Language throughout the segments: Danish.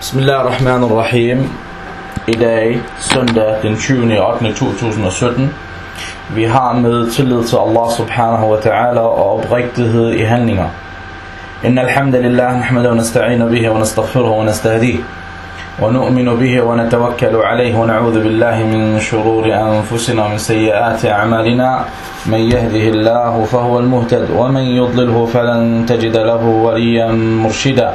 Bismillahirrahmanirrahim. I dag, søndag den 20. 8. 2017. Vi har med tillid til Allah subhanahu wa ta'ala og oprigtighed. إن الحمد لله نحمده ونستعين به ونستغفره ونستهديه ونؤمن به ونتوكل عليه ونعوذ بالله من شرور أنفسنا ومن سيئات أعمالنا من يهده الله فهو المهتد ومن يضلله فلن تجد له وليا مرشدا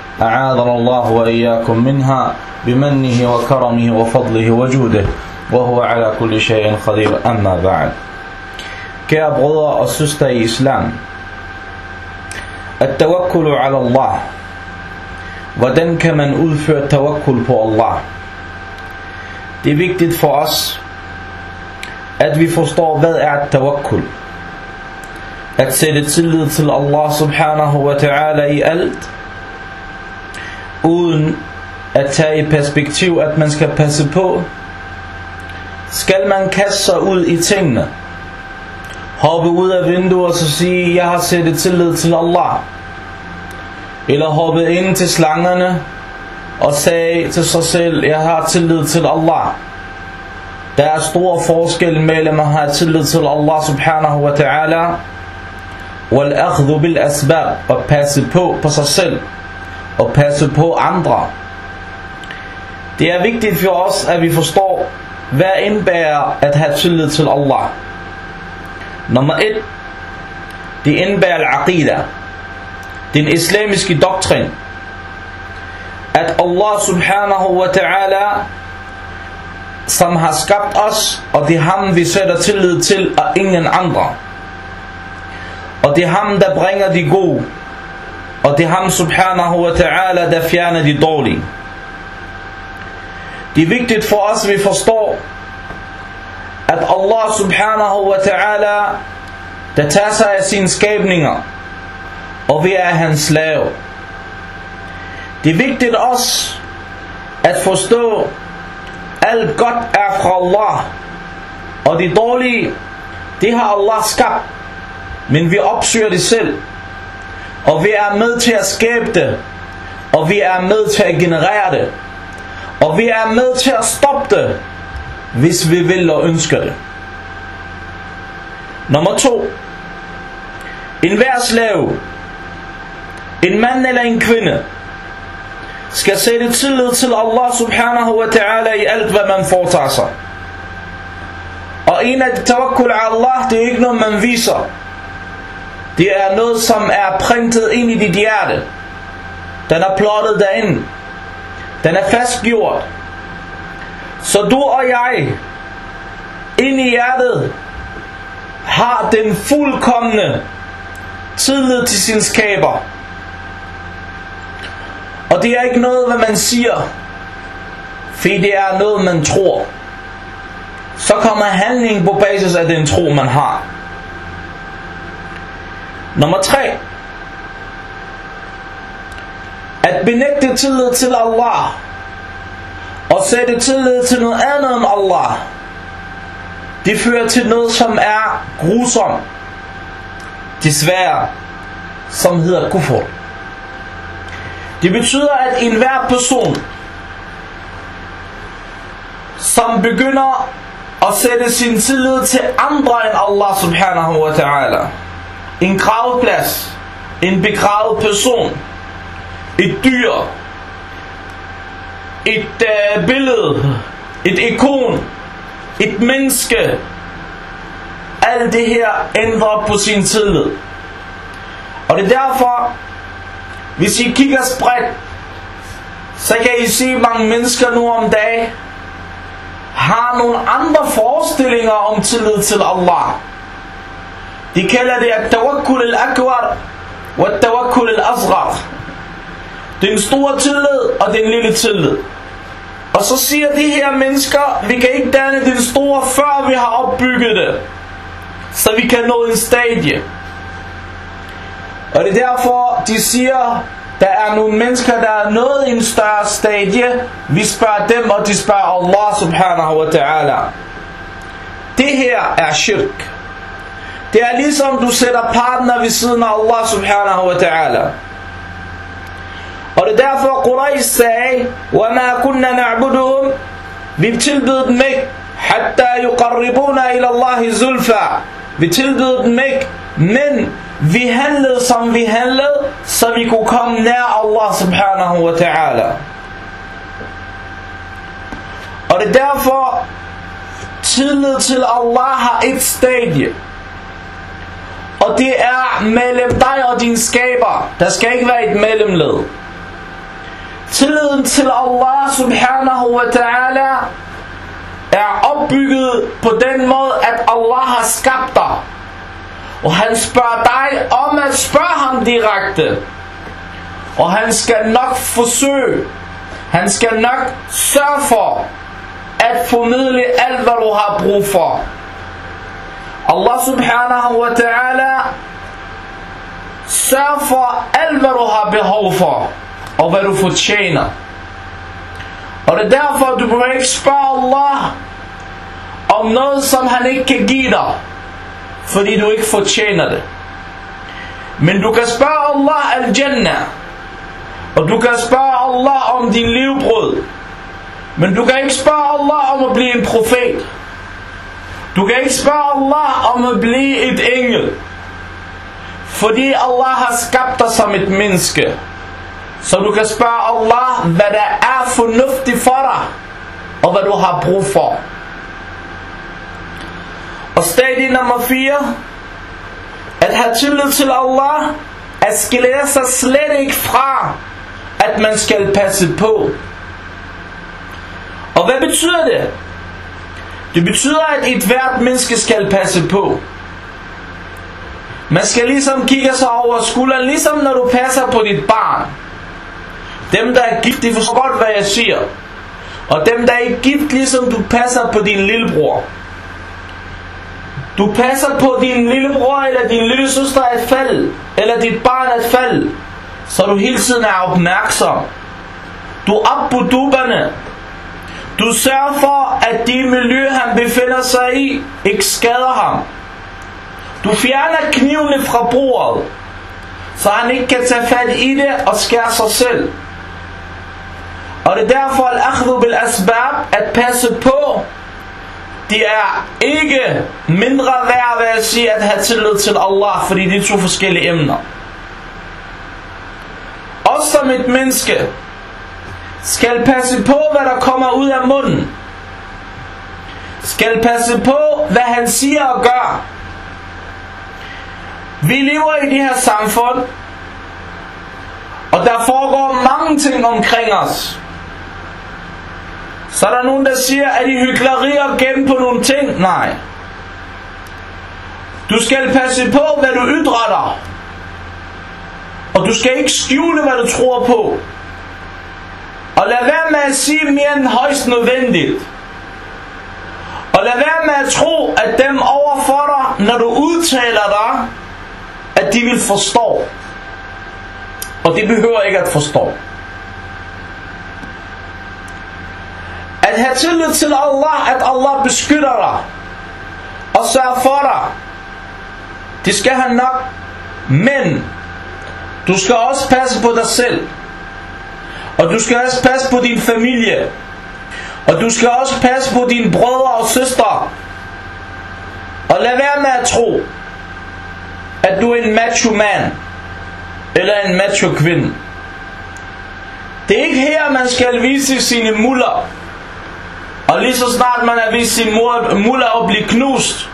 أعاذنا الله وإياكم منها بمنه وكرمه وفضله وجوده وهو على كل شيء قدير أما بعد Kære brødre og søstre i islam, at-tawakkul ala Allah. Hvordan kan man udføre tawakkul på Allah? Det er vigtigt for os, at vi forstår, hvad er tawakkul. At sætte tillid til Allah subhanahu wa ta'ala i alt, uden at tage i perspektiv, at man skal passe på, skal man kaste sig ud i tingene. Hoppe ud af vinduet og sige, jeg har sættet tillid til Allah. Eller hoppe ind til slangerne og sagde til sig selv, jeg har tillid til Allah. Der er stor forskel mellem at have tillid til Allah subhanahu wa ta'ala wal akhdhu bil asbab og passe på på sig selv og passe på andre. Det er vigtigt for os, at vi forstår, hvad indbærer at have tillid til Allah. Nummer 1. Det indbærer al-aqida. Den islamiske doktrin. At Allah subhanahu wa ta'ala, som har skabt os, og det er ham vi sætter tillid til, og ingen andre. Og det er ham der bringer de gode. Og det er ham subhanahu wa ta'ala der fjerner de dårlige. Det er vigtigt for os, at vi forstår, at Allah subhanahu wa ta'ala, der tager sig af sine skabninger, og vi er hans slave. Det er vigtigt også at forstå, alt godt er fra Allah, og det dårlige, det har Allah skabt, men vi opsøger det selv, og vi er med til at skabe det, og vi er med til at generere det, og vi er med til at stoppe det, hvis vi vil og ønsker det. Nummer to. En hver slave, en mand eller en kvinde, skal sætte tillid til Allah subhanahu wa ta'ala i alt, hvad man foretager sig. Og en af de tawakkul af Allah, det er ikke noget, man viser. Det er noget, som er printet ind i dit hjerte. Den er plottet derinde. Den er fastgjort. Så du og jeg, ind i hjertet, har den fuldkommende tillid til sin skaber. Og det er ikke noget, hvad man siger, fordi det er noget, man tror. Så kommer handling på basis af den tro, man har. Nummer 3. At benægte tillid til Allah og sætte tillid til noget andet end Allah, det fører til noget, som er grusom, desværre, som hedder kufur. Det betyder, at enhver person, som begynder at sætte sin tillid til andre end Allah subhanahu wa ta'ala, en gravplads, en begravet person, et dyr, et øh, billede, et ikon, et menneske. Alt det her ændrer på sin tillid. Og det er derfor, hvis I kigger spredt, så kan I se mange mennesker nu om dagen, har nogle andre forestillinger om tillid til Allah. De kalder det at tawakkul al-akwar og tawakkul al-asghar. Den store tillid og den lille tillid. Og så siger de her mennesker, vi kan ikke danne den store, før vi har opbygget det. Så vi kan nå en stadie. Og det er derfor, de siger, der er nogle mennesker, der er nået en større stadie. Vi spørger dem, og de spørger Allah subhanahu wa ta'ala. Det her er shirk. Det er ligesom du sætter partner ved siden af Allah subhanahu wa ta'ala. Og det er derfor Quraysh sagde, وَمَا كُنَّا نَعْبُدُهُمْ Vi tilbød dem ikke, حَتَّى يُقَرِّبُونَ إِلَى اللَّهِ زُلْفَى Vi tilbød dem ikke, men vi handlede som vi handlede, så vi kunne komme nær Allah subhanahu wa ta'ala. Og det er derfor, tillid til Allah har et stadie. Og det er mellem dig og din skaber. Der skal ikke være et mellemled. Tilliden til Allah subhanahu wa ta'ala er opbygget på den måde, at Allah har skabt dig. Og han spørger dig om at spørge ham direkte. Og han skal nok forsøge. Han skal nok sørge for at formidle alt, hvad du har brug for. Allah subhanahu wa ta'ala sørger for alt, hvad du har behov for. Og hvad du fortjener. Og det er derfor, du må ikke spørge Allah om noget, som han ikke kan give dig fordi du ikke fortjener det. Men du kan spørge Allah al-Jannah, og du kan spørge Allah om din livbrød. Men du kan ikke spørge Allah om at blive en profet. Du kan ikke spørge Allah om at blive et engel. Fordi Allah har skabt dig som et menneske. Så du kan spørge Allah, hvad der er fornuftigt for dig, og hvad du har brug for. Og stadie nummer 4 At have tillid til Allah At skille sig slet ikke fra At man skal passe på Og hvad betyder det? Det betyder at et hvert menneske skal passe på Man skal ligesom kigge sig over skulderen Ligesom når du passer på dit barn Dem der er gift, de forstår godt hvad jeg siger Og dem der er ikke gift Ligesom du passer på din lillebror du passer på din lillebror eller din lille søster at fald, eller dit barn at fald, så du hele tiden er opmærksom. Du er op på duberne. Du sørger for, at de miljø, han befinder sig i, ikke skader ham. Du fjerner knivene fra bordet, så han ikke kan tage fat i det og skære sig selv. Og det er derfor al-akhdu bil-asbab, at passe på, det er ikke mindre værd ved at sige at have tillid til Allah, fordi det er to forskellige emner. Også som et menneske skal passe på, hvad der kommer ud af munden. Skal passe på, hvad han siger og gør. Vi lever i det her samfund, og der foregår mange ting omkring os. Så er der nogen, der siger, at I hyklerier gennem på nogle ting. Nej. Du skal passe på, hvad du ytrer dig. Og du skal ikke skjule, hvad du tror på. Og lad være med at sige mere end højst nødvendigt. Og lad være med at tro, at dem overfor dig, når du udtaler dig, at de vil forstå. Og de behøver ikke at forstå. At have tillid til Allah, at Allah beskytter dig og sørger for dig. Det skal han nok. Men du skal også passe på dig selv. Og du skal også passe på din familie. Og du skal også passe på dine brødre og søstre. Og lad være med at tro, at du er en macho man. Eller en macho kvinde. Det er ikke her, man skal vise sine muller Og lige så snart man har vist sin muller og blive knust,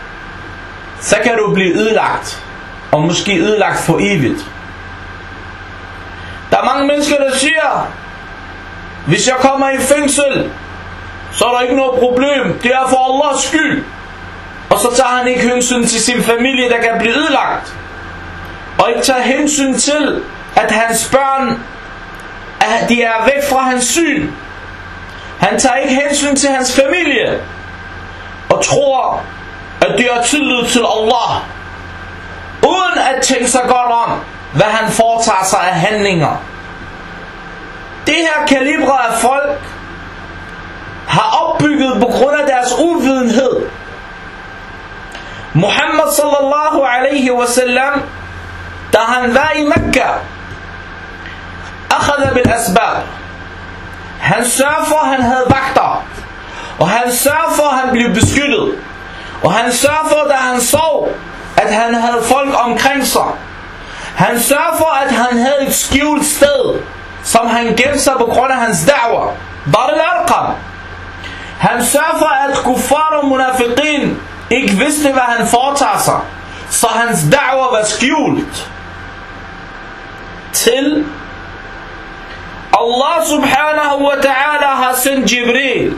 så kan du blive ødelagt. Og måske ødelagt for evigt. Der er mange mennesker, der siger, hvis jeg kommer i fængsel, så er der ikke noget problem. Det er for Allahs skyld. Og så tager han ikke hensyn til sin familie, der kan blive ødelagt. Og ikke tager hensyn til, at hans børn at de er væk fra hans syn. Han tager ikke hensyn til hans familie. Og tror, at det er tillid til Allah. Uden at tænke sig godt om, hvad han foretager sig af handlinger. Det her kalibre af folk har opbygget på grund af deres uvidenhed. Muhammad sallallahu alaihi wasallam, da han var i Mekka, akhada bil asbab. Han sørger for, at han havde vagter. Og han sørger for, at han blev beskyttet. Og han sørger for, da han sov, at han havde folk omkring sig. Han sørger for, at han havde et skjult sted, som han gemte sig på grund af hans da'wah. Dar al-Arqam. Han sørger for, at kuffar og munafiqin ikke vidste, hvad han foretager sig. Så hans da'wah var skjult. Til Allah subhanahu wa ta'ala har sendt Jibril.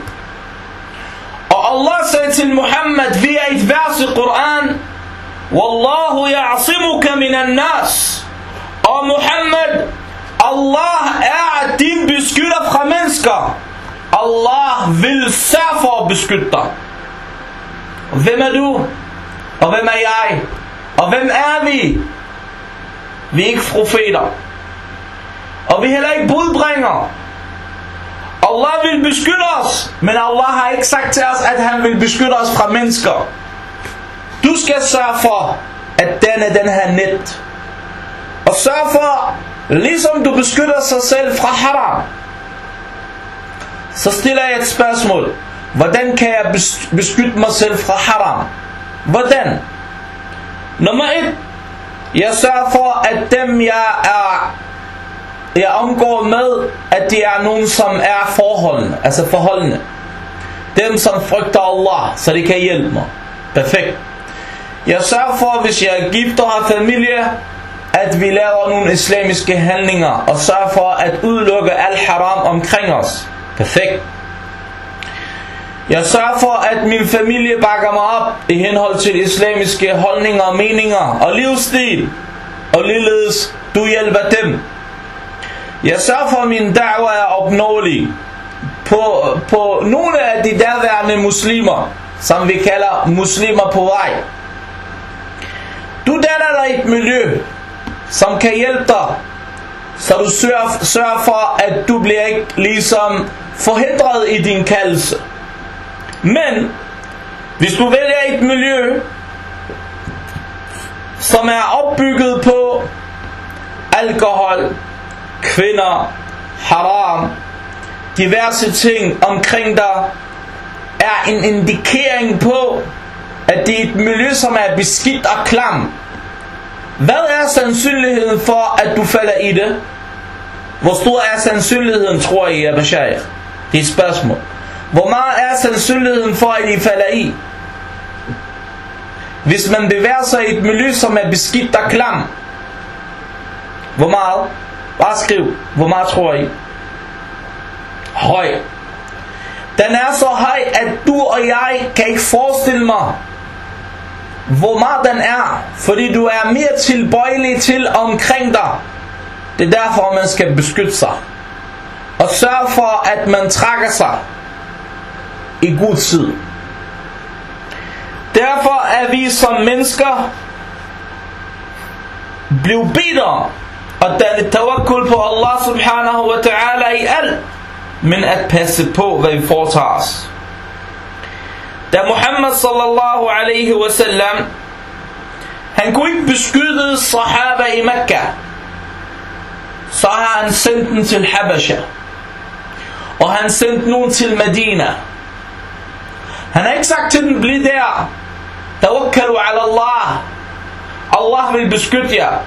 Og Allah sagde til Muhammad via et vers i Koran, Wallahu ya'asimuka minan nas. Og Muhammad, Allah er din beskytter fra mennesker. Allah vil sørge for at beskytte dig. Og hvem er du? Og hvem er jeg? Og hvem er vi? Vi er ikke profeter. Og vi er heller ikke budbringer. Allah vil beskytte os, men Allah har ikke sagt til os, at han vil beskytte os fra mennesker. Du skal sørge for, at den er den her net. Og sørge for, ligesom du beskytter sig selv fra haram. Så stiller jeg et spørgsmål. Hvordan kan jeg beskytte mig selv fra haram? Hvordan? Nummer et. Jeg sørger for, at dem jeg er jeg omgår med, at det er nogen, som er forholdene, altså forholdene. Dem, som frygter Allah, så de kan hjælpe mig. Perfekt. Jeg sørger for, hvis jeg er gift og har familie, at vi laver nogle islamiske handlinger, og sørger for at udelukke al haram omkring os. Perfekt. Jeg sørger for, at min familie bakker mig op i henhold til islamiske holdninger og meninger og livsstil. Og ligeledes, du hjælper dem. Jeg sørger for, at min da'wa er opnåelig på, på nogle af de derværende muslimer, som vi kalder muslimer på vej. Du danner dig et miljø, som kan hjælpe dig, så du sørger, sørger for, at du bliver ikke ligesom forhindret i din kaldelse. Men, hvis du vælger et miljø, som er opbygget på alkohol, kvinder, haram, diverse ting omkring dig, er en indikering på, at det er et miljø, som er beskidt og klam. Hvad er sandsynligheden for, at du falder i det? Hvor stor er sandsynligheden, tror I, Abashayr? Det er et spørgsmål. Hvor meget er sandsynligheden for, at I falder i? Hvis man bevæger sig i et miljø, som er beskidt og klam, hvor meget? Bare skriv, hvor meget tror I? Høj. Den er så høj, at du og jeg kan ikke forestille mig, hvor meget den er. Fordi du er mere tilbøjelig til omkring dig. Det er derfor, man skal beskytte sig. Og sørge for, at man trækker sig i god tid. Derfor er vi som mennesker blevet bedt om og danne tawakkul på Allah subhanahu wa ta'ala i alt, men at passe på, hvad vi foretager os. Da Muhammad sallallahu alaihi wa sallam, han kunne ikke beskytte sahaba i Mekka, så har han sendt den til Habasha, og han sendte nogen til Medina. Han har ikke sagt til dem, bliv der, tawakkalu ala Allah, Allah vil beskytte jer.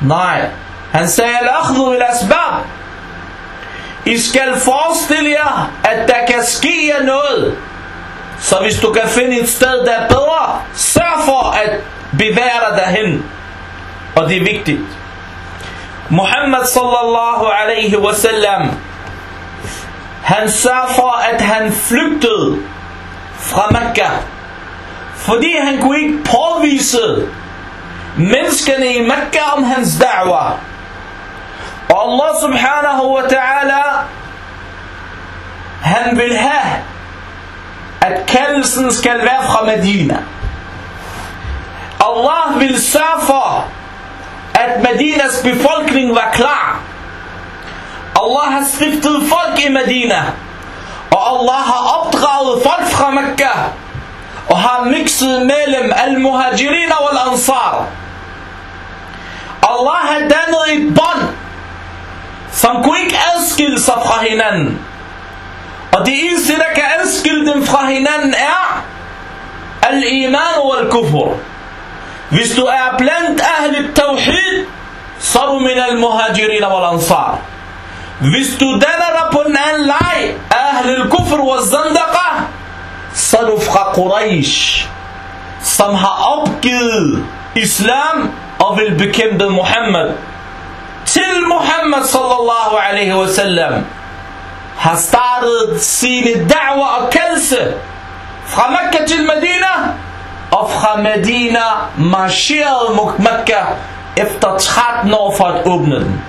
Nej, han sagde, al-akhdhu bil asbab. I skal forestille jer, at der kan ske jer noget. Så hvis du kan finde et sted, der er bedre, sørg for at bevæge dig derhen. Og det er vigtigt. Muhammad sallallahu alaihi wasallam, han sørger for, at han flygtede fra Mekka. Fordi han kunne ikke påvise menneskene i Mekka om hans da'wah. Og Allah subhanahu wa ta'ala, han vil have, at kaldelsen skal være fra Medina. Allah vil sørge for, at Medinas befolkning var klar. Allah har stiftet folk i Medina. Og Allah har opdraget folk fra Mekka. Og har mixet mellem al-muhajirin og al-ansar. Allah har dannet et bånd, som kunne ikke adskille sig fra hinanden. Og det eneste, der kan adskille dem fra hinanden er al-iman og al-kufr. Hvis du er blandt ahl tawhid, så er du min al-muhajirin og al-ansar. Hvis du danner dig på den anden leg, ahl al-kufr og zandaqa, så er du fra Quraysh, som har opgivet islam og vil bekæmpe Muhammad. Til Muhammad sallallahu alaihi wasallam har startet sine da'wa og kaldelse fra Mekka til Medina og fra Medina marcherede mod Mekka efter 13 år for at åbne den.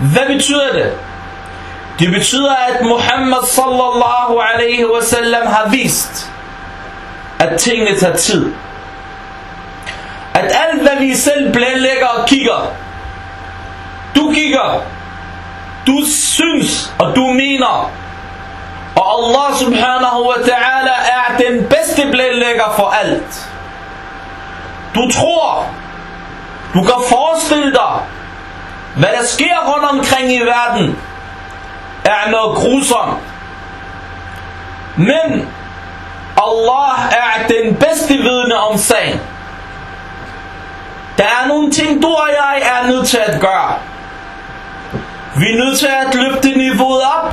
Hvad betyder det? Det betyder, at Muhammad sallallahu alaihi wasallam har vist, at tingene tager tid. At alt, hvad vi selv planlægger og kigger, du kigger, du synes og du mener, og Allah subhanahu wa ta'ala er den bedste planlægger for alt. Du tror, du kan forestille dig, hvad der sker rundt omkring i verden, er noget grusomt. Men Allah er den bedste vidne om sagen. Der er nogle ting, du og jeg er nødt til at gøre. Vi er nødt til at løfte niveauet op.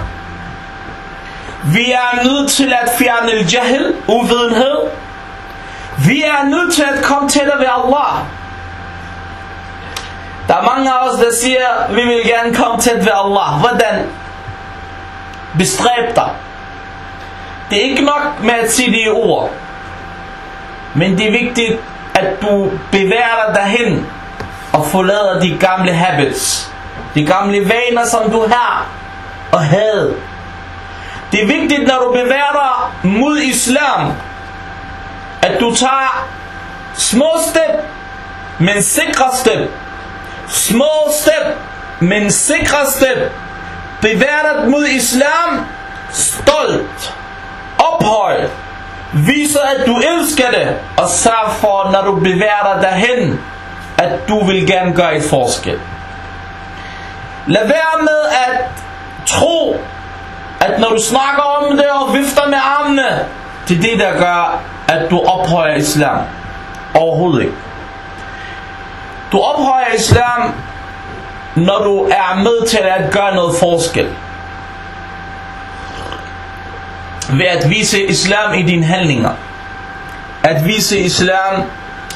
Vi er nødt til at fjerne al-jahil, uvidenhed. Vi er nødt til at komme tættere ved Allah. Der er mange af os, der siger, vi vil gerne komme tæt ved Allah. Hvordan? Bestræb dig. Det er ikke nok med at sige de ord. Men det er vigtigt, at du bevæger dig derhen og forlader de gamle habits. De gamle vaner, som du har og havde. Det er vigtigt, når du bevæger dig mod islam, at du tager små step, men sikre step. Små step, men sikre step. Bevæger dig mod islam, stolt, ophøjet. Viser, at du elsker det, og sørg for, når du bevæger dig derhen, at du vil gerne gøre et forskel. Lad være med at tro, at når du snakker om det og vifter med armene, det er det, der gør, at du ophøjer islam. Overhovedet ikke. Du ophøjer islam, når du er med til at gøre noget forskel. Ved at vise islam i dine handlinger. At vise islam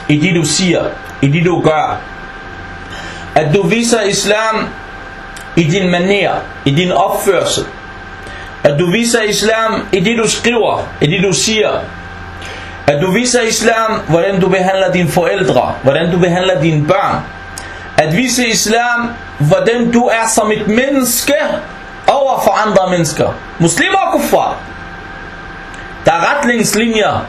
i det du siger, i det du gør. At du viser islam i din maner, i din opførsel. At du viser islam i det du skriver, i det du siger. At du viser islam, hvordan du behandler dine forældre, hvordan du behandler dine børn. At vise islam, hvordan du er som et menneske over for andre mennesker. Muslimer og kuffar. Der er retningslinjer,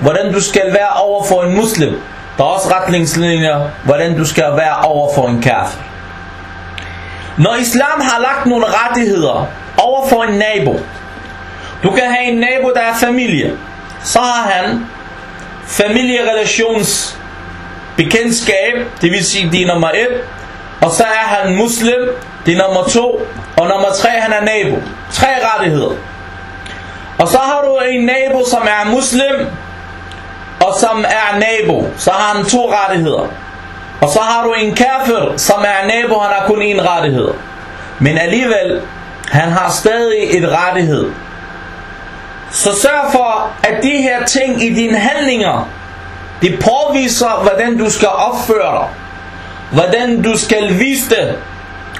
hvordan du skal være over for en muslim. Der er også retningslinjer, hvordan du skal være over for en kafir. Når islam har lagt nogle rettigheder over for en nabo. Du kan have en nabo, der er familie. Så har han familierelations bekendtskab, det vil sige, det er nummer et. Og så er han muslim, det er nummer to. Og nummer tre, han er nabo. Tre rettigheder. Og så har du en nabo, som er muslim, og som er nabo. Så har han to rettigheder. Og så har du en kafir, som er nabo, han har kun én rettighed. Men alligevel, han har stadig et rettighed. Så sørg for, at de her ting i dine handlinger, de påviser, hvordan du skal opføre dig. Hvordan du skal vise det.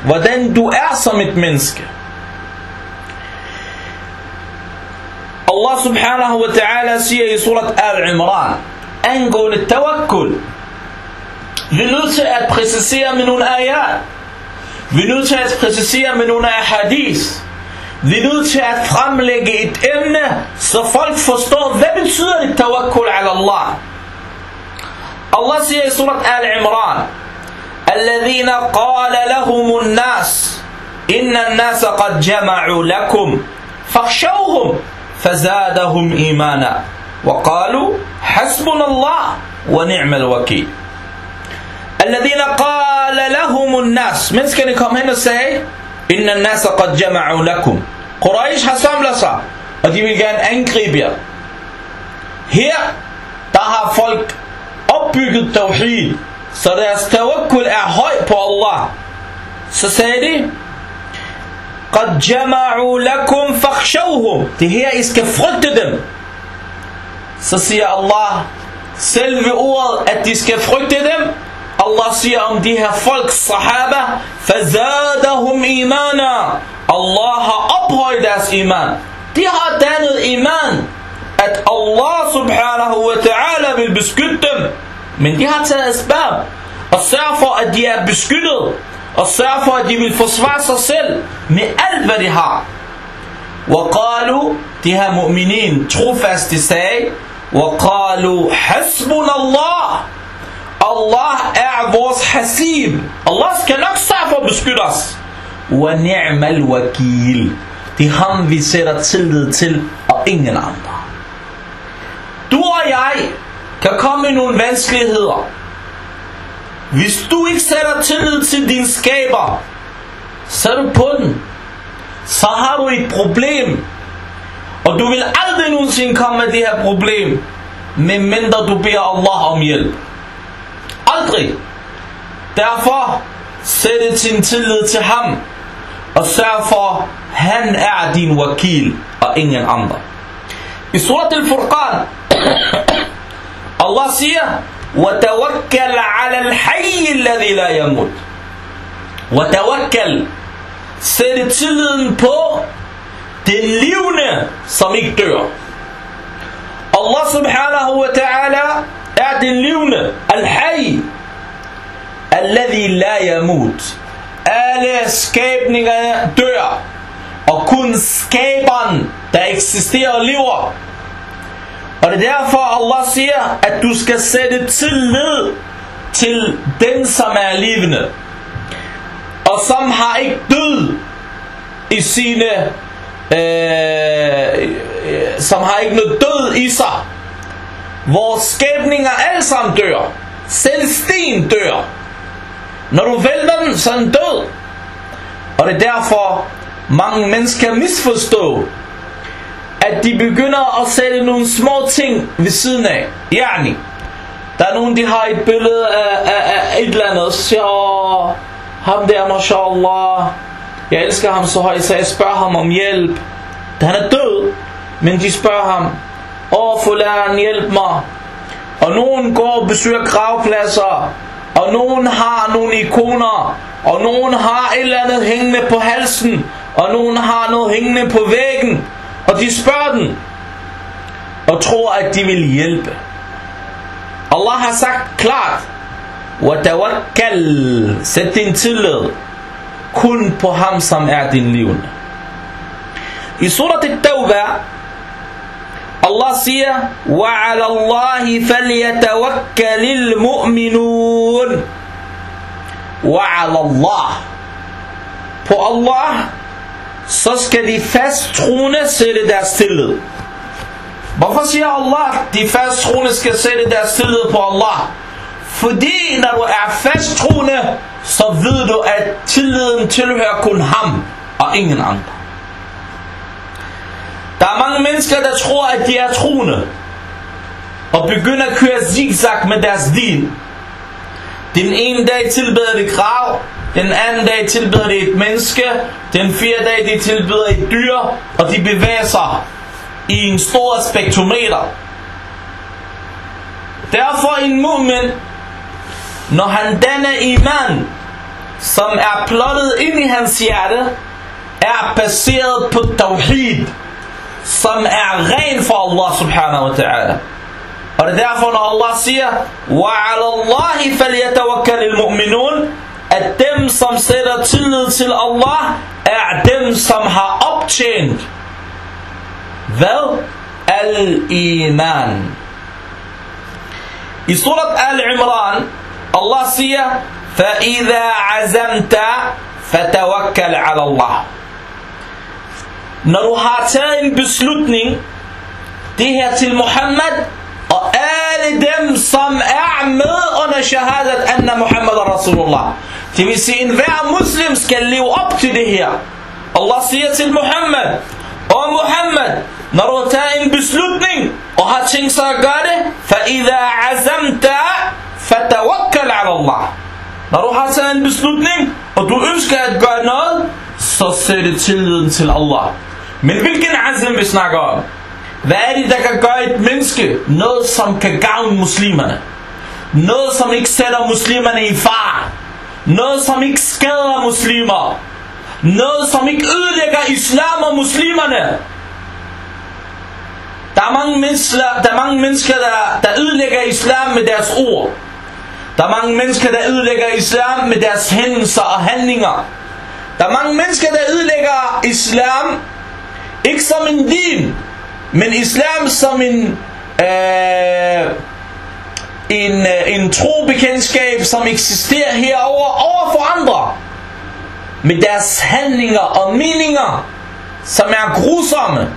Hvordan du er som et menneske. Allah subhanahu wa ta'ala siger i surat Al-Imran, angående tawakkul, vi er nødt til at præcisere med nogle ayat. Vi er nødt til at præcisere med nogle hadith. Vi er nødt til at fremlægge et emne, så folk forstår, hvad betyder det tawakkul ala Allah. Allah siger i surat Al-Imran, الذين قال لهم الناس إن الناس قد جمعوا لكم فاخشوهم فزادهم إيمانا وقالوا حسبنا الله ونعم الوكيل الذين قال لهم الناس Menneskerne kom hen og sagde إن الناس قد جمعوا لكم Quraysh har samlet sig og de vil gerne angribe jer Her der har folk opbygget tawhid så deres tawakkul er høj på Allah så sagde de قد جمعوا لكم فاخشوهم Det her I skal frygte dem Så siger Allah Selve ordet at de skal frygte dem Allah siger om de her folk sahaba فزادهم imana Allah har ophøjet deres iman De har dannet iman At Allah subhanahu wa ta'ala vil beskytte dem Men de har taget asbab Og sørge for at de er beskyttet og sørge for, at de vil forsvare sig selv med alt, hvad de har. وقالوا de her mu'minin trofaste sagde وقالوا حسبنا الله Allah er vores hasib. Allah skal nok sørge for at beskytte os. Wa ni'mal wakil. Det er ham, vi sætter tillid til, og ingen andre. Du og jeg kan komme i nogle vanskeligheder. Hvis du ikke sætter tillid til din skaber, så er du på den. Så har du et problem. Og du vil aldrig nogensinde komme med det her problem, medmindre du beder Allah om hjælp. Aldrig. Derfor sæt din tillid til ham, og sørg for, han er din wakil, og ingen andre. I surat al-Furqan, Allah siger, وتوكل على الحي الذي لا يموت وتوكل Sæt tilliden på den levende, som ikke dør. Allah subhanahu wa ta'ala er den levende, al-hay, alladhi la yamut. Alle skabninger dør, og kun skaberen, der eksisterer og lever, og det er derfor Allah siger at du skal sætte tillid til den som er levende og som har ikke død i sine øh, øh som har ikke noget død i sig vores skæbninger alle sammen dør. Selv sten dør. Når du vælger den så er den død. Og det er derfor mange mennesker misforstår at de begynder at sætte nogle små ting ved siden af. Yani, der er nogen, de har et billede af, af, af et eller andet, så siger, åh, ham der, mashallah, jeg elsker ham så højt, så jeg spørger ham om hjælp. Da han er død, men de spørger ham, Åh fulern, hjælp mig. Og nogen går og besøger gravpladser. Og nogen har nogle ikoner. Og nogen har et eller andet hængende på halsen. Og nogen har noget hængende på væggen. Og de spørger den. Og tror, at de vil hjælpe. Allah har sagt klart. Watawakkal. Sæt din tillid. Kun på ham, som er din livende. I surat al-Tawbah Allah siger وَعَلَى اللَّهِ فَلْيَتَوَكَّلِ الْمُؤْمِنُونَ وَعَلَى اللَّهِ På Allah så skal de fast troende sætte deres tillid. Hvorfor siger Allah, de fast troende skal sætte deres tillid på Allah? Fordi når du er fast troende, så ved du, at tilliden tilhører kun ham og ingen andre. Der er mange mennesker, der tror, at de er troende, og begynder at køre zigzag med deres din. Den ene dag tilbeder de grav, den anden dag tilbeder de et menneske, den fjerde dag de tilbeder et dyr, og de bevæger sig. i en stor spektrometer. Derfor en mu'min, når han danner iman, som er plottet ind i hans hjerte, er baseret på tawhid, som er ren for Allah subhanahu wa ta'ala. Og det er derfor, når Allah siger, وَعَلَى اللَّهِ فَلْيَتَوَكَّلِ الْمُؤْمِنُونَ at dem, som sætter tillid til Allah, er dem, som har optjent hvad? Al-Iman. I surat Al-Imran, Allah siger, فَإِذَا عَزَمْتَ فَتَوَكَّلْ عَلَى اللَّهِ Når du har taget en beslutning, det her til Muhammad, og alle dem, som er med under shahadat, anna Muhammad Rasulullah. Det vil sige, en hver muslim skal leve op til det her. Allah siger til Muhammad, og Muhammad, når du tager en beslutning, og har tænkt sig at gøre det, فَإِذَا عَزَمْتَ فَتَوَكَّلْ عَلَى اللَّهِ Når du har taget en beslutning, og du ønsker at gøre noget, så sæt tilliden til Allah. Men hvilken azam vi snakker om? Hvad er det, der kan gøre et menneske noget, som kan gavne muslimerne? Noget, som ikke sætter muslimerne i far. Noget, som ikke skader muslimer. Noget, som ikke ødelægger islam og muslimerne. Der er mange mennesker, der, er mange mennesker der, der ødelægger islam med deres ord. Der er mange mennesker, der ødelægger islam med deres hændelser og handlinger. Der er mange mennesker, der ødelægger islam ikke som en din, men islam som en, øh, en, eh, en trobekendskab, som eksisterer herover over for andre. Med deres handlinger og meninger, som er grusomme.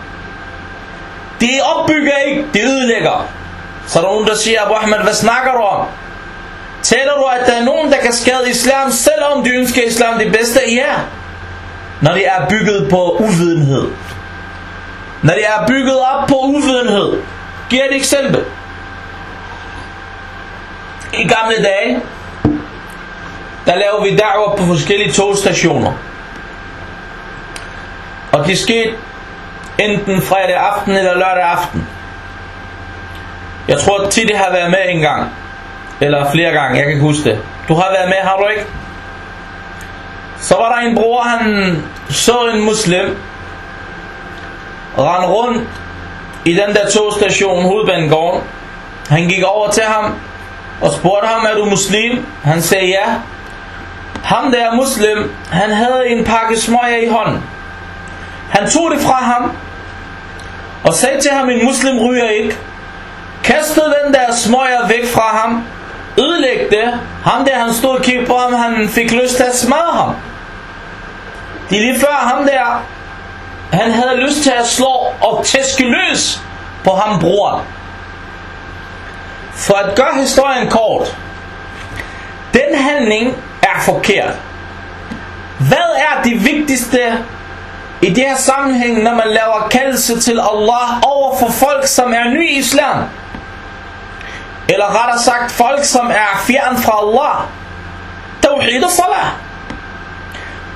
Det opbygger ikke, det ødelægger. Så er nogen, der siger, Abu Ahmed, hvad snakker du om? Taler du, at der er nogen, der kan skade islam, selvom de ønsker islam det bedste? Ja. Når det er bygget på uvidenhed. Når det er bygget op på uvidenhed. Giv et eksempel. I gamle dage, der laver vi da'wah på forskellige togstationer. Og det skete enten fredag aften eller lørdag aften. Jeg tror tit det har været med en gang. Eller flere gange, jeg kan ikke huske det. Du har været med, har du ikke? Så var der en bror, han så en muslim rende rundt i den der togstation, hovedbanegården. Han gik over til ham og spurgte ham, er du muslim? Han sagde ja. Ham der er muslim, han havde en pakke smøger i hånden. Han tog det fra ham og sagde til ham, en muslim ryger ikke. Kastede den der smøger væk fra ham. Ødelæg det. Ham der, han stod og kiggede på ham, han fik lyst til at smadre ham. Det er lige før ham der, han havde lyst til at slå og tæske løs på ham broren. For at gøre historien kort. Den handling er forkert. Hvad er det vigtigste i det her sammenhæng, når man laver kaldelse til Allah over for folk, som er ny i islam? Eller rettere sagt, folk, som er fjern fra Allah. Tawhid og salah.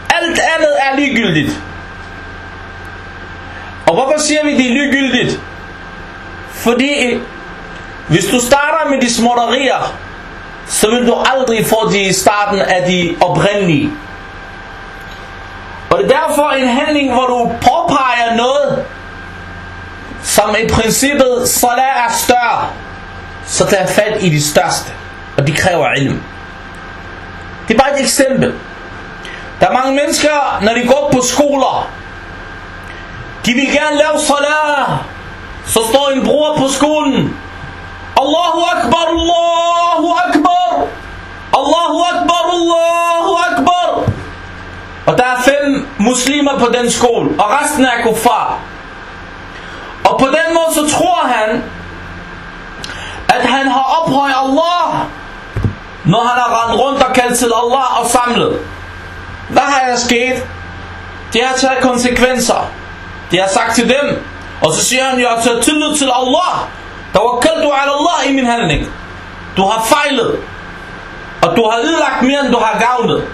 Alt andet er ligegyldigt. Og hvorfor siger vi, det er ligegyldigt? Fordi hvis du starter med de småtterier, så vil du aldrig få de i starten af de oprindelige. Og det er derfor en handling, hvor du påpeger noget, som i princippet salat er større, så tager fat i de største, og de kræver ilm. Det er bare et eksempel. Der er mange mennesker, når de går på skoler, de vil gerne lave salat. Så står en bror på skolen. Allahu Akbar, Allahu Akbar. Allahu Akbar, Allahu Akbar. Og der er fem muslimer på den skole, og resten er kuffar. Og på den måde så tror han, at han har ophøjet Allah, når han har rendt rundt og kaldt til Allah og samlet. Hvad har jeg sket? Det har taget konsekvenser. Det har sagt til dem. Og så siger han, jeg har taget tillid til Allah. Tawakkaltu ala Allah i min handling. Du har fejlet. Og du har ødelagt mere, end du har gavnet.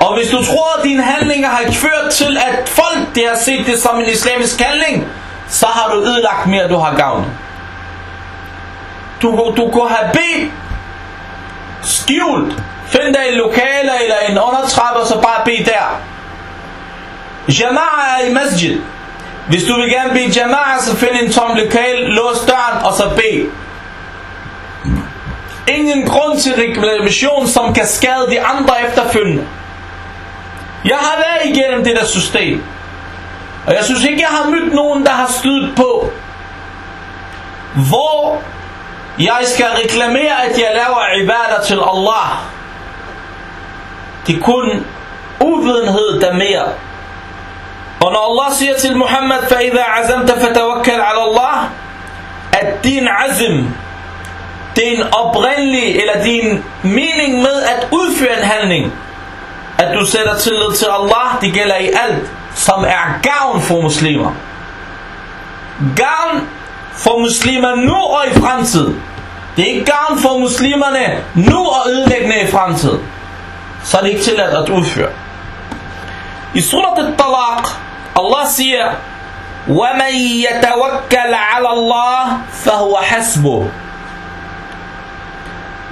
Og hvis du tror, at dine handlinger har ført til, at folk de har set det som en islamisk handling, så har du ødelagt mere, du har gavnet. Du, du kunne have bedt skjult. Find dig et lokale eller en undertrappe, og så bare bed der. Jama'a er i masjid. Hvis du vil gerne blive jama'a, så find en tom lokal, lås døren, og så bed. Ingen grund til reklamation, som kan skade de andre efterfølgende. Jeg har været igennem det der system. Og jeg synes ikke, jeg har mødt nogen, der har stødt på, hvor jeg skal reklamere, at jeg laver ibadah til Allah. Det er kun uvidenhed, der mere. Når Allah siger til Muhammad, فَإِذَا عَزَمْتَ فَتَوَكَّلْ عَلَى اللَّهِ At din azm, din oprindelig, eller din mening med at udføre en handling, at du sætter tillid til Allah, det gælder i alt, som er gavn for muslimer. Gavn for muslimer nu og i fremtiden. Det er ikke gavn for muslimerne nu og ødelæggende i fremtiden. Så er det ikke tilladt at udføre. I surat al-Talaq, Allah siger, وَمَنْ يَتَوَكَّلَ عَلَى اللَّهِ فَهُوَ حَسْبُهُ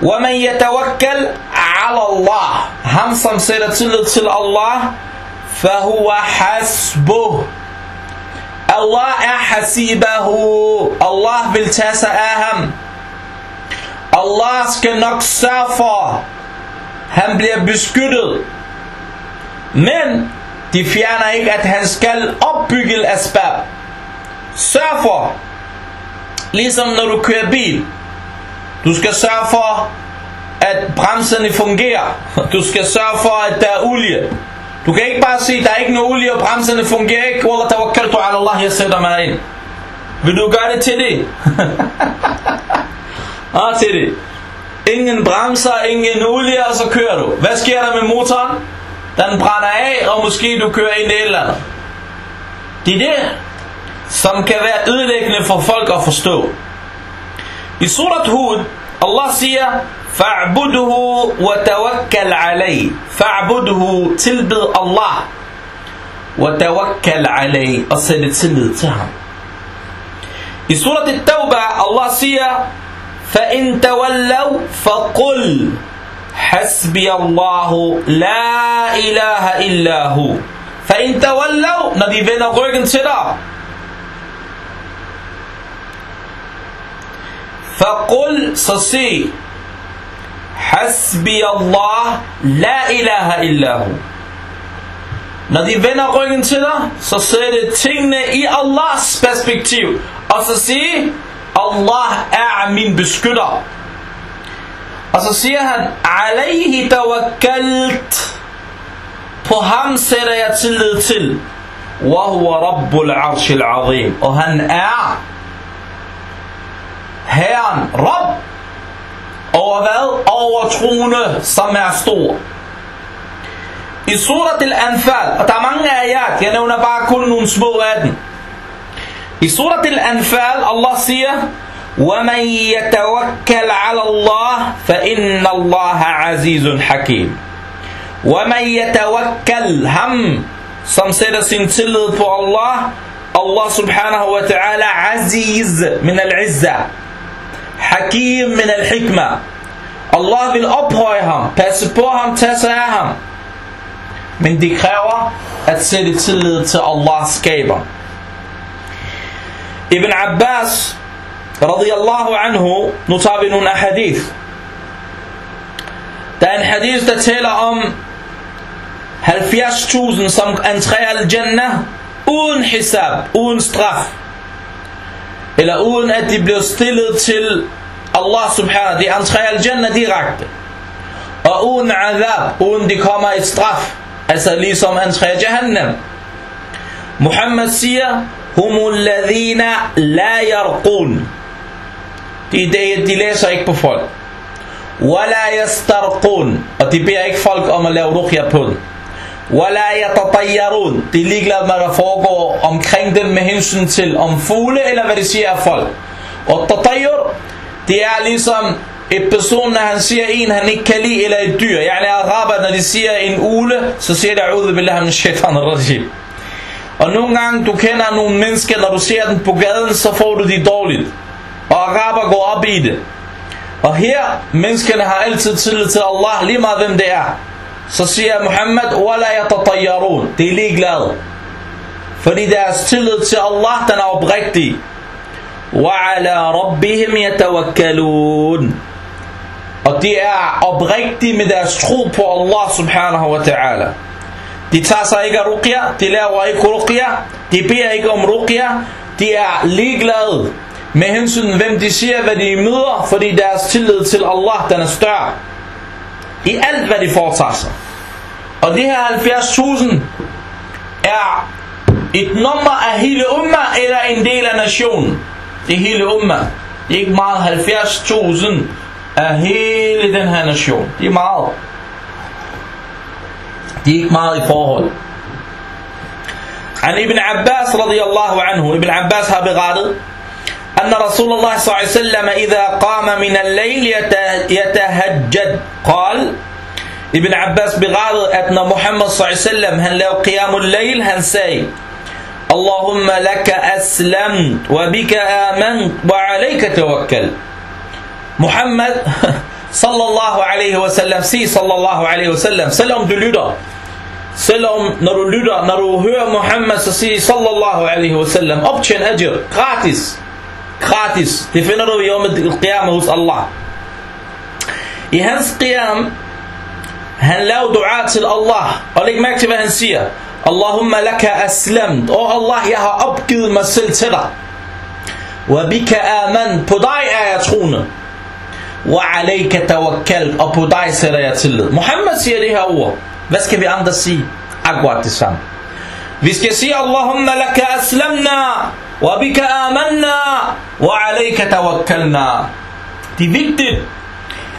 وَمَنْ يَتَوَكَّلْ عَلَى اللَّهِ Ham som sætter tillid til Allah, فَهُوَ حَسْبُهُ Allah er hasibahu. Allah vil tage sig af ham. Allah skal nok sørge for, han bliver beskyttet. Men de fjerner ikke, at han skal opbygge asbab. Sørg for, ligesom når du kører bil. Du skal sørge for, at bremserne fungerer. Du skal sørge for, at der er olie. Du kan ikke bare sige, der er ikke noget olie, og bremserne fungerer ikke. Wallah tawakkaltu ala Allah, jeg sætter mig ind. Vil du gøre det til det? ah, til det. Ingen bremser, ingen olie, og så kører du. Hvad sker der med motoren? Den brænder af, og måske du kører ind i et eller andet. Det er det, som kan være ødelæggende for folk at forstå. I surat Hud, Allah siger, فَاعْبُدْهُ وَتَوَكَّلْ عَلَيْهِ فَاعْبُدْهُ tilbed Allah وَتَوَكَّلْ عَلَيْهِ og sætte tillid til ham. I surat al-Tawbah, Allah siger, فَإِن تَوَلَّوْا فَقُلْ حَسْبِيَ اللَّهُ لَا إِلَهَ إِلَّا هُ فَإِن تَوَلَّوْا Når de vender ryggen فَقُلْ sig, حسبي الله لا إله إلا هو Når de vender ryggen til dig, så sæt tingene i Allahs perspektiv. Og så sige, Allah er min beskytter. Og så siger han, Alayhi tawakkalt. På ham sætter jeg tillid til. Wahuwa rabbul arshil azim. Og han er Herren, Rabb, over hvad? Over troende, som er stor. I surat al-Anfal, og der er mange ayat, jeg nævner bare kun nogle små af dem. I surat al-Anfal, Allah siger, وَمَنْ يَتَوَكَّلْ عَلَى اللَّهِ فَإِنَّ اللَّهَ عَزِيزٌ حَكِيمٌ وَمَنْ يَتَوَكَّلْ Ham, som sætter sin tillid på Allah, Allah subhanahu wa ta'ala aziz min al-izza. Hakim min al-hikma. Allah vil ophøje ham, passe på ham, tage sig af ham. Men det kræver at sætte tillid til Allah skaber. Ibn Abbas radiyallahu anhu, nu tager vi hadith. Der er en hadith, der taler om 70.000, som entrerer al-Jannah uden hisab, uden straf. Eller uden at de bliver stillet til Allah subhanahu de entrerer al-Jannah direkte. Og uden azab, uden de kommer et straf. Altså ligesom entrerer Jahannam. Muhammad siger, Humul ladhina la yarqun. De, de, de læser ikke på folk. Wala yastarqun. Og de beder ikke folk om at lave rukhya på dem. Wala يَتَطَيَّرُونَ De er ligeglade med, hvad der foregår omkring dem med hensyn til om fugle eller hvad de siger af folk. Og tatayyur, det er ligesom et person, når han siger en, han ikke kan lide, eller et dyr. Jeg er araber, når de siger en ule, så siger de, ud billahi min shaitan rajim. Og nogle gange du kender nogle mennesker, når du ser dem på gaden, så får du det dårligt Og araber går op i det. Og her, menneskerne har altid tillid til Allah, lige meget hvem det er. Så siger Muhammad, وَلَا يَتَطَيَّرُونَ Det er ligeglade. Fordi deres tillid til Allah, den er oprigtig. وَعَلَى رَبِّهِمْ يَتَوَكَّلُونَ Og de er oprigtige med deres tro på Allah subhanahu wa ta'ala. De tager sig ikke af ruqya, de laver ikke ruqya, de beder ikke om ruqya, de er ligeglade med hensyn hvem de siger, hvad de møder, fordi deres tillid til Allah, den er større. I alt, hvad de foretager sig. Og det her 70.000 er et nummer af hele umma eller en del af nationen. Det er hele umma. Det er ikke meget 70.000 af hele den her nation. Det er meget. Det er ikke meget i forhold. An Ibn Abbas radiyallahu anhu. Ibn Abbas har berettet, أن رسول الله صلى الله عليه وسلم إذا قام من الليل يتهجد. قال ابن عباس at når Muhammad صلى الله عليه وسلم han lavede قيام الليل sagde اللهم لك أسلمت وبك آمنت وعليك توكل. محمد صلى الله عليه وسلم sig صلى الله عليه وسلم selvom når du lytter når du hører Muhammad så sig sallallahu alaihi wasallam optjen ajr gratis gratis det finder du i yom al-qiyamah hos Allah i hans qiyam han laver dua til Allah og læg mærke til hvad han siger Allahumma laka aslamt og Allah jeg har opgivet mig selv til dig wa bika aman på dig er jeg troende wa alayka tawakkalt og på dig sætter jeg tillid Muhammad siger det her ord hvad skal vi andre sige akkurat det samme vi skal sige Allahumma laka aslamna وَبِكَ آمَنَّا وَعَلَيْكَ تَوَكَّلْنَا. Det er vigtigt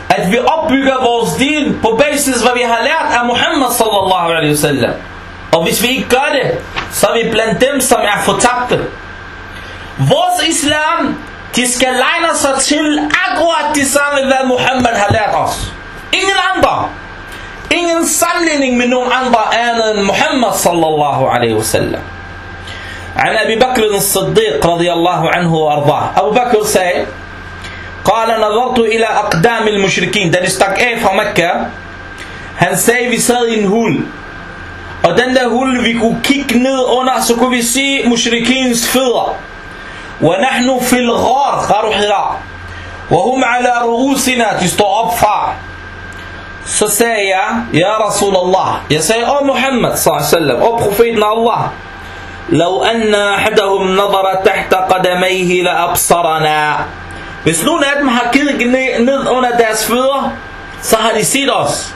at vi opbygger vores din på basis hvad vi har lært af Muhammad sallallahu alaihi wasallam og hvis vi ikke gør det så er vi blandt dem som er fortabte vores islam de skal legne sig til akkurat det samme hvad Muhammad har lært os ingen andre ingen sammenligning med nogen andre andet end Muhammad sallallahu alaihi wasallam عن أبي بكر الصديق رضي الله عنه وأرضاه أبو بكر sagde قال نظرت إلى أقدام المشركين da de stak af fra Mekka han sagde vi sad i en hul og den der hul vi kunne kigge ned under så kunne vi se mushrikins fødder ونحن في الغار غار حراء وهم على رؤوسنا de står op fra så sagde jeg Ja Rasulallah jeg sagde Åh Muhammad sallam Åh profeten Allah لو أن أحدهم نظر تحت قدميه لأبصرنا Hvis nogen af dem har kigget ned under deres fødder så har de set os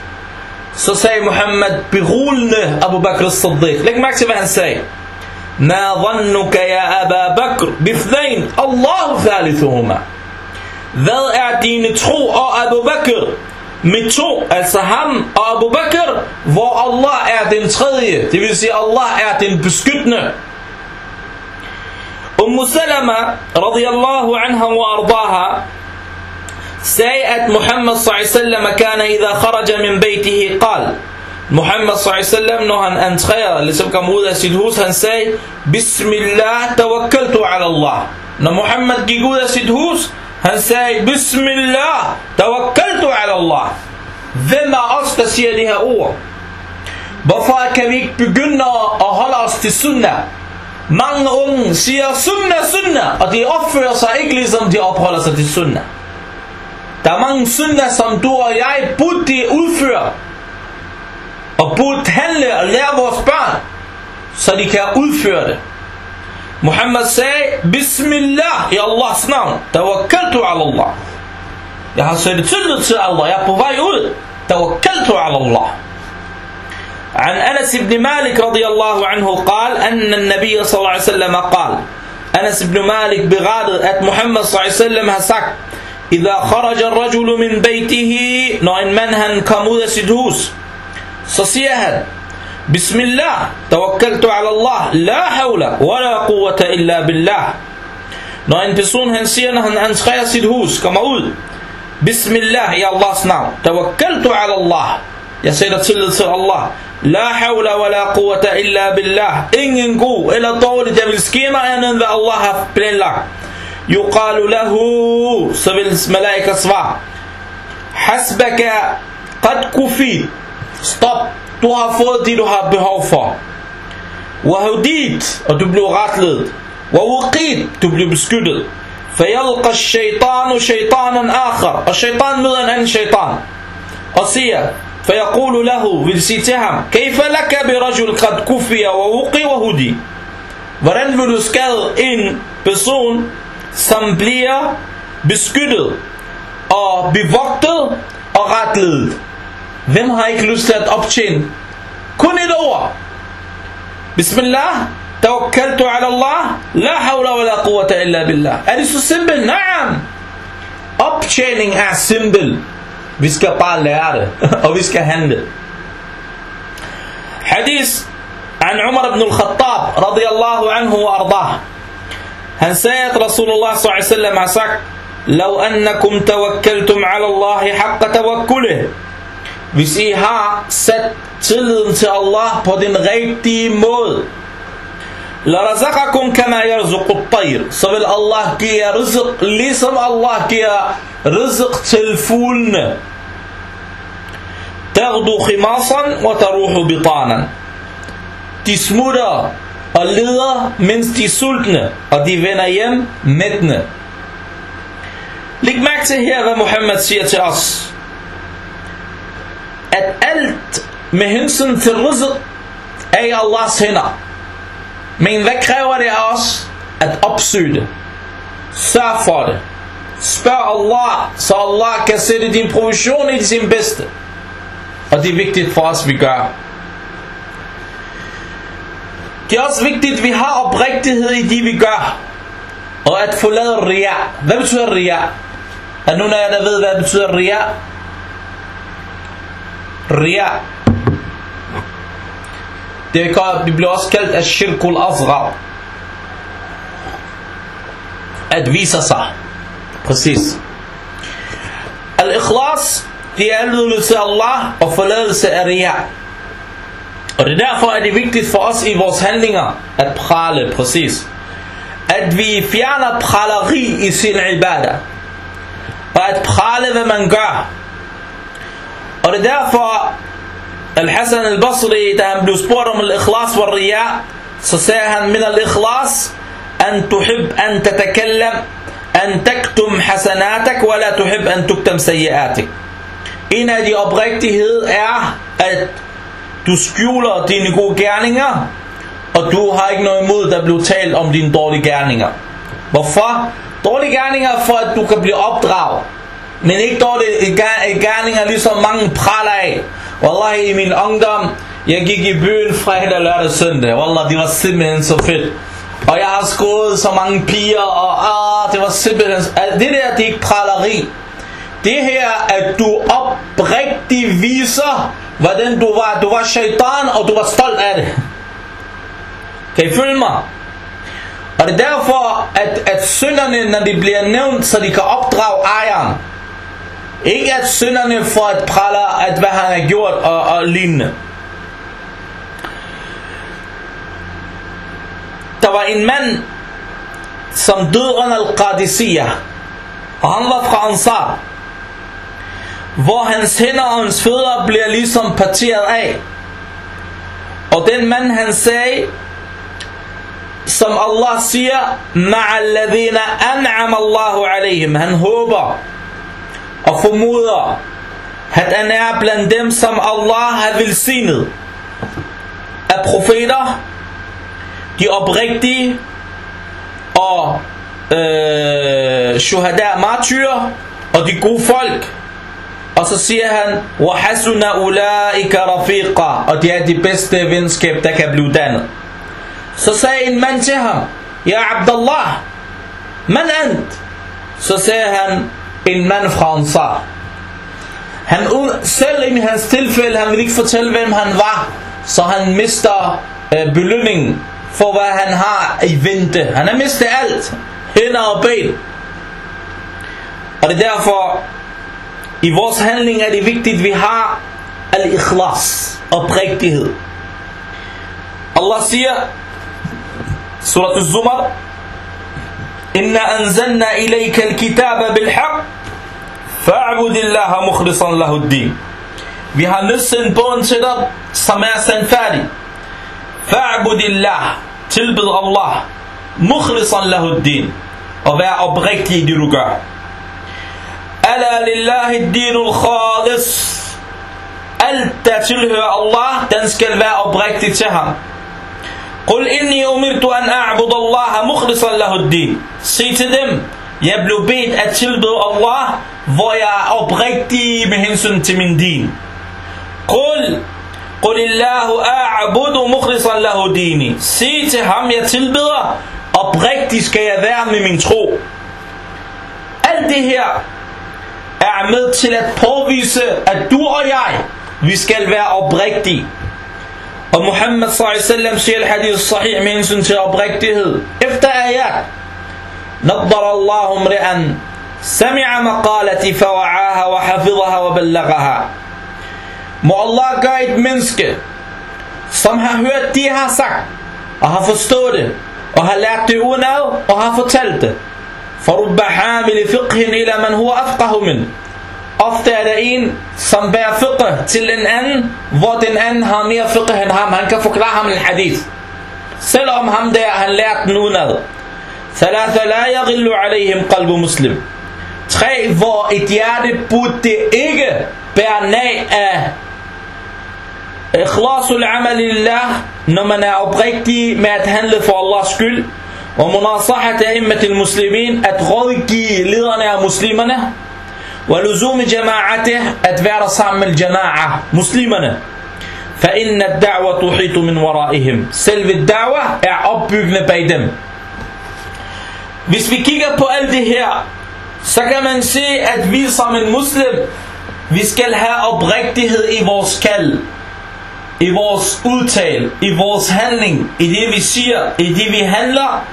så sagde Muhammad beroligende Abu Bakr as-Siddiq læg mærke til hvad han sagde ما ظنك يا أبا بكر باثنين الله ثالثهما Hvad er dine tro og Abu Bakr med to, altså ham og Abu Bakr, hvor Allah er den tredje, det vil sige Allah er den beskyttende. Umm Salama radiyallahu anha wa ardaha sagde at Muhammad sallallahu kana idha kharaja min baytihi qal Muhammad sallallahu når han entrerede, ligesom kom ud af sit hus, han sagde Bismillah tawakkaltu ala Allah. Når Muhammad gik ud af sit hus, han sagde Bismillah tawakkaltu ala Allah. Hvem er os, der siger de her ord? Hvorfor kan vi ikke begynde at holde os til sunnah? Mange unge siger sunnah, sunnah, og de opfører sig ikke ligesom de opholder sig til sunnah. Der er mange sunnah, som du og jeg burde udføre, og burde handle og lære vores børn, så de kan udføre det. Muhammad sagde, Bismillah. I Allahs navn, tawakkaltu ala Allah. Jeg har sat tillid til Allah, jeg er på vej ud, tawakkaltu ala Allah. عن أنس بن مالك رضي الله عنه قال أن النبي صلى الله عليه وسلم قال أنس بن مالك بغادر أت محمد صلى الله عليه وسلم هسك إذا خرج الرجل من بيته نوع منهن كمود سدهوس صصيها بسم الله توكلت على الله لا حول ولا قوة إلا بالله Når en person han siger, når han entrerer sit hus, kommer ud, Bismillah i Allahs navn, tawakkaltu ala Allah, jeg sætter tillid til Allah, La hawla wa la quwwata illa billah. Ingen god eller dårligt, der vil ske mig andet hvad Allah har planlagt. Yuqalu lahu, så vil malaika svare. Hasbaka qad kufit. Stop, du har fået det du har behov for. Wahudit, og du blev retledet. Wawuqit, du blev beskyttet. فيلقى الشيطان شيطانا آخر الشيطان møder en anden shaitan og siger فيقول له vil sige til ham كيف لك برجل قد كفي ووقي وهدي hvordan vil du skade en person som bliver beskyttet og bevogtet og retledet hvem har ikke lyst til at optjene kun et ord Bismillah توكلت على الله لا حول ولا قوة إلا بالله Er det så simpelt? Nej! Optjening er simpel. Vi skal bare lære det, og vi skal handle. Hadith عن عمر بن الخطاب رضي الله عنه وأرضاه Han sagde, at Rasulullah s.a.v. har sagt, لو أنكم توكلتم على الله حق توكله Hvis I har sat tilliden til Allah på den rigtige måde, لرزقكم كما يرزق الطير så vil Allah give jer rizq ligesom Allah giver rizq til fuglene تغدو خماصا وتروح بطانا de smutter og leder mens de er sultne og de vender hjem mættende Læg mærke til her hvad Muhammad siger til os at alt med hensyn til rizq er i Allahs hænder Men hvad kræver det af os? At opsøge det. Sørg for det. Spørg Allah, så Allah kan sætte din provision i sin bedste. Og det er vigtigt for os, vi gør. Det er også vigtigt, at vi har oprigtighed i det, vi gør. Og at forlade ria. Hvad betyder ria? Er nogen af jer, der ved, hvad det betyder ria? Ria det, bliver også kaldt at shirkul asghar. At vise sig. Præcis. Al-ikhlas, det er adlydelse til Allah og forladelse af ria. Og det er derfor, at det er vigtigt for os i vores handlinger at prale præcis. At vi fjerner praleri i sin ibadah. Og at prale, hvad man gør. Og det er derfor, Al-Hassan al-Basri, da han blev spurgt om al-ikhlas og riya, så sagde han, min al-ikhlas, an tuhib an tatakallam, an taktum hasanatak, wa la tuhib an tuktam sayyiatik. En af de oprigtighed er, at du skjuler dine gode gerninger, og du har ikke noget imod, der bliver talt om dine dårlige gerninger. Hvorfor? Dårlige gerninger for, at du kan blive opdraget. Men ikke dårlige gerninger, ligesom mange praler af. Wallahi i min ungdom, jeg gik i byen fredag, lørdag, søndag. Wallah, det var simpelthen så fedt. Og jeg har skåret så mange piger, og ah, det var simpelthen... Det der, det er ikke praleri. Det her, at du oprigtigt viser, hvordan du var. Du var shaitan, og du var stolt af det. Kan I følge mig? Og det er derfor, at, at synderne, når de bliver nævnt, så de kan opdrage ejeren. Ikke at synderne for at pralle, at hvad han har gjort og, og lignende. Der var en mand, som døde under al-Qadisiyah, og han var fra Ansar, hvor hans hænder og hans fødder bliver ligesom parteret af. Og den mand han sagde, som Allah siger, ma'alladhina an'am Allahu alayhim. Han håber, og formoder, at han er blandt dem, som Allah har velsignet af profeter, de oprigtige og øh, shuhada martyrer og de gode folk. Og så siger han, وَحَسُنَ أُولَٰئِكَ رَفِيقًا Og det er de bedste venskab, der kan blive dannet. Så sagde en mand til ham, Ja Abdullah, man ant? Så sagde han, en mand fra Ansar. Han, selv i hans tilfælde, han vil ikke fortælle, hvem han var, så han mister øh, belønningen for, hvad han har i vente. Han har mistet alt, hænder og ben. Og det er derfor, i vores handling er det vigtigt, at vi har al-ikhlas, oprigtighed. Allah siger, surat al-Zumar, Inna anzalna ilayka al-kitaba bil-haq, fa'budillaha mukhlisan lahu din. Vi har nedsendt bogen til dig, som er sandfærdig. Fa'budillah, tilbed Allah, mukhlisan lahu din, og vær oprigtig i det du gør. Ala lillahi dinul khalis. Alt der tilhører Allah, den skal være oprigtig til ham. Qul inni umirtu an a'budu Allah mukhlisan lahu din. Sig til dem, jeg blev bedt at tilbede Allah, hvor jeg er oprigtig med hensyn til min din. Qul Qul illahu a'budu mukhlisan lahu dini. Sig til ham, jeg tilbeder, oprigtig skal jeg være med min tro. Alt det her er med til at påvise, at du og jeg, vi skal være oprigtige. Og Muhammad s.a.v. siger al-hadith sahih med hensyn til oprigtighed. Efter ayat. نظر الله امرئا سمع مقالتي فوعاها وحفظها وبلغها Må Allah gøre et menneske, som har hørt jeg har sagt, og har forstået det, og har lært det udenad, og har fortalt det. فرب حامل فقه إلى من هو أفقه من Ofte er der en, som bærer fiqh til en anden, hvor den anden har mere fiqh end ham. Han kan forklare ham en hadith. Selvom ham der, han lært den udenad. ثلاثة لا يغل عليهم قلب مسلم. Tre, hvor et hjerte burde ikke bære nag af ikhlasul amal lillah, når man er oprigtig med at handle for Allahs skyld, og munasahat a'immat al-muslimin, at rådgive lederne af muslimerne, og luzum jama'atih, at være sammen med jama'a, muslimerne. فإن الدعوة تحيط من ورائهم. Selve da'wah er opbyggende bag dem. Hvis vi kigger på alt det her, så kan man se, at vi som en muslim, vi skal have oprigtighed i vores kald, i vores udtal, i vores handling, i det vi siger, i det vi handler,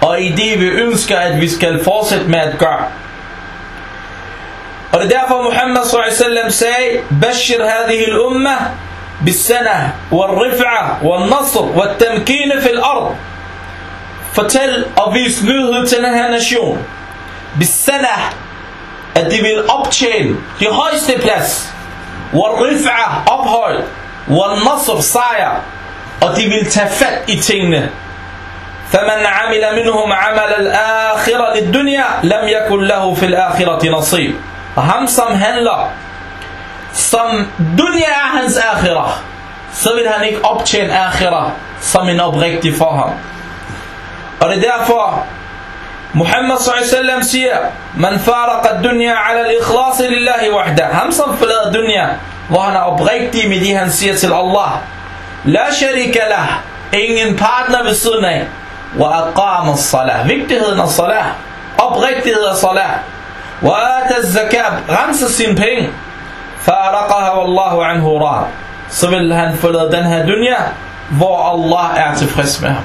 og i det vi ønsker, at vi skal fortsætte med at gøre. Er derfor Muhammad s.a.v. sagde, Bashir hadhihi al-umma بالسنة والرفعة والنصر والتمكين في الأرض Fortæl og vis nyhed til den her nation. Bisana, at de vil optjene de højeste plads. Wal-rif'a, ophøj. Wal-nasr, sejr. Og de vil tage fat i tingene. فمن عمل منهم عمل الآخرة للدنيا لم يكن له في الآخرة نصيب og ham som handler som dunya er hans akhirah så vil han ikke optjene akhirah som en oprigtig for ham og det er derfor Muhammad s.a.v. siger man faraqa dunya ala al-ikhlas lillahi wahda ham som forlader dunya hvor han er oprigtig med det han siger til Allah la sharika lah ingen partner ved siden af وأقام الصلاة vigtigheden af salat oprigtighed af salat وآتى الزكاة renser sin penge فارقها والله عنه راض så vil han forlade den her dunya hvor Allah er tilfreds med ham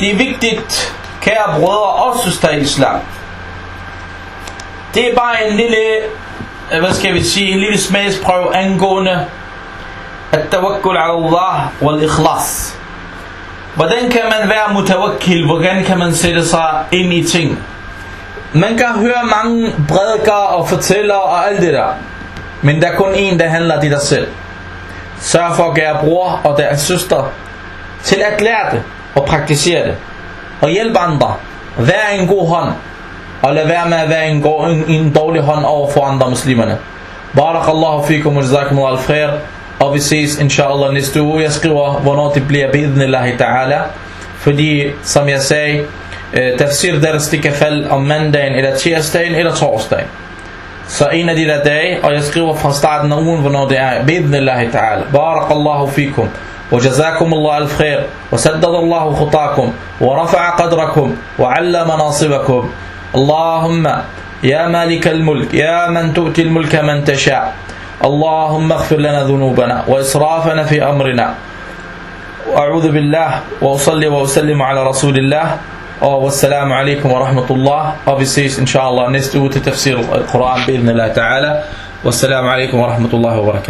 det er vigtigt kære brødre og søstre i islam det er bare en lille hvad skal vi sige en lille smagsprøve angående at tawakkul ala Allah wal ikhlas Hvordan kan man være mutawakkil? Hvordan kan man sætte sig ind i ting? Man kan høre mange prædiker og fortæller og alt det der. Men der er kun en, der handler det der selv. Sørg for at gøre bror og deres søster til at lære det og praktisere det. Og hjælp andre. Vær en god hånd. Og lad være med at være en, god, en, en dårlig hånd over for andre muslimerne. Barakallahu fikum wa jazakumullahu al-khair. Og vi ses inshallah næste uge. Jeg skriver, hvornår det bliver bidnillahi ta'ala. Fordi, som jeg sagde, tafsir deres det kan falde om mandagen, eller tirsdagen, eller torsdagen. Så en af de der dage, og jeg skriver fra starten af ugen, hvornår det er. Ta'ala. Barakallahu fikum. وجزاكم الله الخير وسدد الله خطاكم ورفع قدركم وعلى مناصبكم اللهم يا مالك الملك يا من تؤتي الملك من تشاء اللهم اغفر لنا ذنوبنا وإسرافنا في أمرنا وأعوذ بالله وأصلي وأسلم على رسول الله والسلام عليكم ورحمة الله وبسيس إن شاء الله نستوي تفسير القرآن بإذن الله تعالى والسلام عليكم ورحمة الله وبركاته